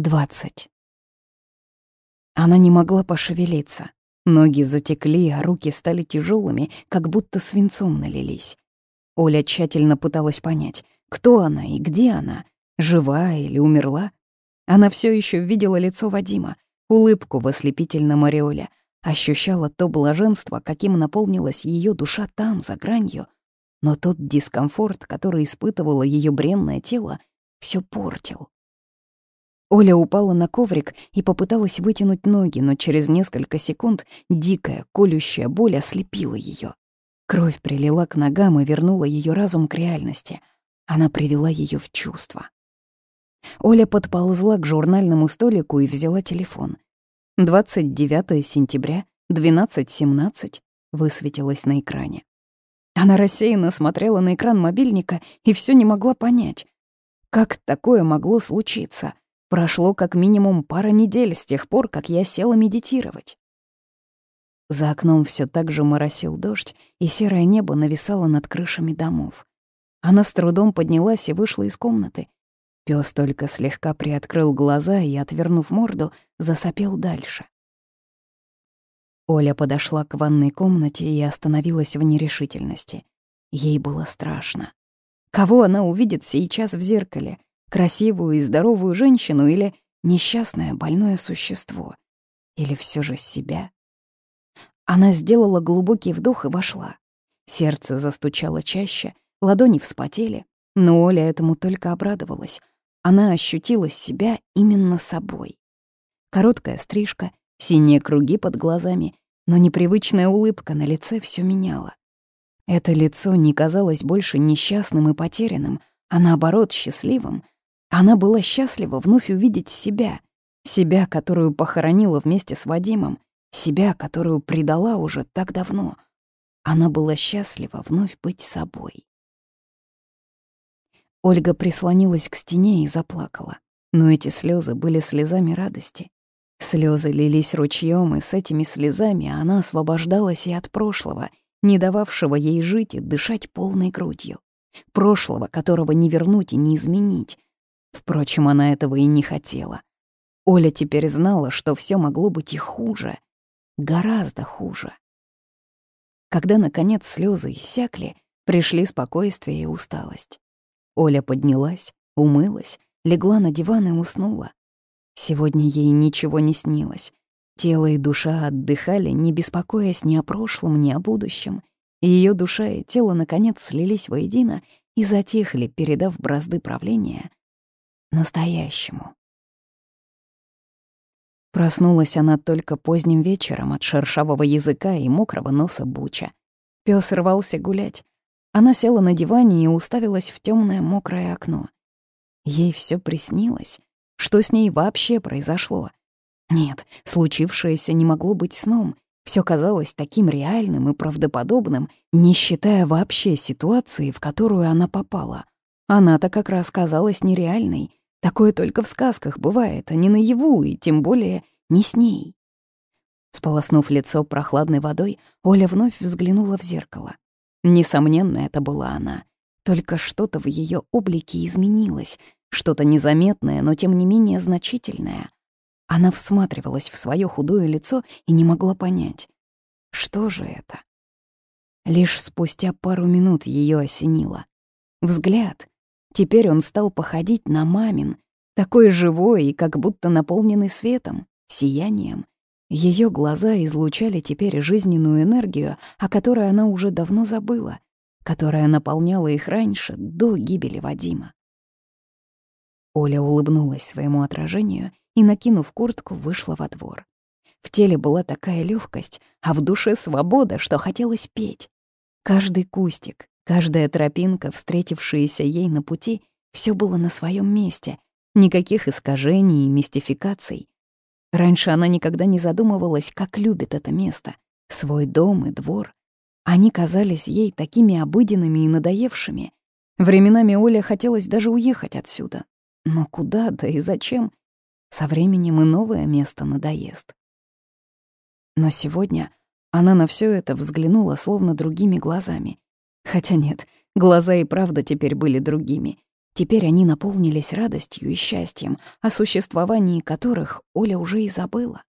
20. Она не могла пошевелиться. Ноги затекли, а руки стали тяжелыми, как будто свинцом налились. Оля тщательно пыталась понять, кто она и где она, жива или умерла. Она все еще видела лицо Вадима, улыбку в ослепительном ореоле, ощущала то блаженство, каким наполнилась ее душа там, за гранью. Но тот дискомфорт, который испытывало ее бренное тело, все портил. Оля упала на коврик и попыталась вытянуть ноги, но через несколько секунд дикая, колющая боль ослепила ее. Кровь прилила к ногам и вернула ее разум к реальности. Она привела ее в чувство. Оля подползла к журнальному столику и взяла телефон. 29 сентября, 12.17 высветилось на экране. Она рассеянно смотрела на экран мобильника и все не могла понять, как такое могло случиться. Прошло как минимум пара недель с тех пор, как я села медитировать. За окном все так же моросил дождь, и серое небо нависало над крышами домов. Она с трудом поднялась и вышла из комнаты. Пёс только слегка приоткрыл глаза и, отвернув морду, засопел дальше. Оля подошла к ванной комнате и остановилась в нерешительности. Ей было страшно. Кого она увидит сейчас в зеркале? Красивую и здоровую женщину или несчастное больное существо? Или все же себя? Она сделала глубокий вдох и вошла. Сердце застучало чаще, ладони вспотели, но Оля этому только обрадовалась. Она ощутила себя именно собой. Короткая стрижка, синие круги под глазами, но непривычная улыбка на лице все меняла. Это лицо не казалось больше несчастным и потерянным, а наоборот счастливым, она была счастлива вновь увидеть себя, себя, которую похоронила вместе с Вадимом, себя, которую предала уже так давно. Она была счастлива вновь быть собой. Ольга прислонилась к стене и заплакала. Но эти слезы были слезами радости. Слезы лились ручьем, и с этими слезами она освобождалась и от прошлого, не дававшего ей жить и дышать полной грудью. Прошлого, которого не вернуть и не изменить, Впрочем, она этого и не хотела. Оля теперь знала, что все могло быть и хуже. Гораздо хуже. Когда, наконец, слезы иссякли, пришли спокойствие и усталость. Оля поднялась, умылась, легла на диван и уснула. Сегодня ей ничего не снилось. Тело и душа отдыхали, не беспокоясь ни о прошлом, ни о будущем. Ее душа и тело, наконец, слились воедино и затихли, передав бразды правления настоящему. Проснулась она только поздним вечером от шершавого языка и мокрого носа Буча. Пёс рвался гулять. Она села на диване и уставилась в темное мокрое окно. Ей все приснилось. Что с ней вообще произошло? Нет, случившееся не могло быть сном. Все казалось таким реальным и правдоподобным, не считая вообще ситуации, в которую она попала. Она-то как раз казалась нереальной, Такое только в сказках бывает, а не наяву, и тем более не с ней. Сполоснув лицо прохладной водой, Оля вновь взглянула в зеркало. Несомненно, это была она. Только что-то в ее облике изменилось, что-то незаметное, но тем не менее значительное. Она всматривалась в свое худое лицо и не могла понять, что же это. Лишь спустя пару минут ее осенило. Взгляд, Теперь он стал походить на мамин, такой живой и как будто наполненный светом, сиянием. Ее глаза излучали теперь жизненную энергию, о которой она уже давно забыла, которая наполняла их раньше, до гибели Вадима. Оля улыбнулась своему отражению и, накинув куртку, вышла во двор. В теле была такая легкость, а в душе свобода, что хотелось петь. Каждый кустик, Каждая тропинка, встретившаяся ей на пути, все было на своем месте. Никаких искажений и мистификаций. Раньше она никогда не задумывалась, как любит это место, свой дом и двор. Они казались ей такими обыденными и надоевшими. Временами Оля хотелось даже уехать отсюда. Но куда, да и зачем? Со временем и новое место надоест. Но сегодня она на все это взглянула словно другими глазами. Хотя нет, глаза и правда теперь были другими. Теперь они наполнились радостью и счастьем, о существовании которых Оля уже и забыла.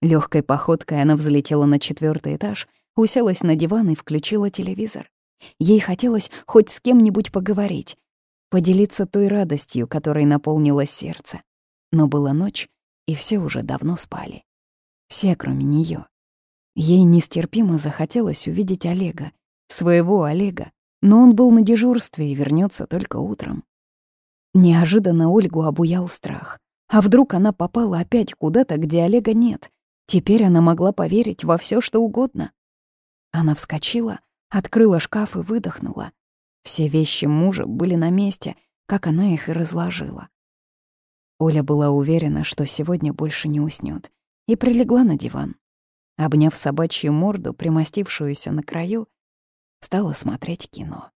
Легкой походкой она взлетела на четвертый этаж, уселась на диван и включила телевизор. Ей хотелось хоть с кем-нибудь поговорить, поделиться той радостью, которой наполнилось сердце. Но была ночь, и все уже давно спали. Все, кроме нее. Ей нестерпимо захотелось увидеть Олега, своего Олега, но он был на дежурстве и вернется только утром. Неожиданно Ольгу обуял страх. А вдруг она попала опять куда-то, где Олега нет? Теперь она могла поверить во все, что угодно. Она вскочила, открыла шкаф и выдохнула. Все вещи мужа были на месте, как она их и разложила. Оля была уверена, что сегодня больше не уснёт, и прилегла на диван. Обняв собачью морду, примостившуюся на краю, стала смотреть кино.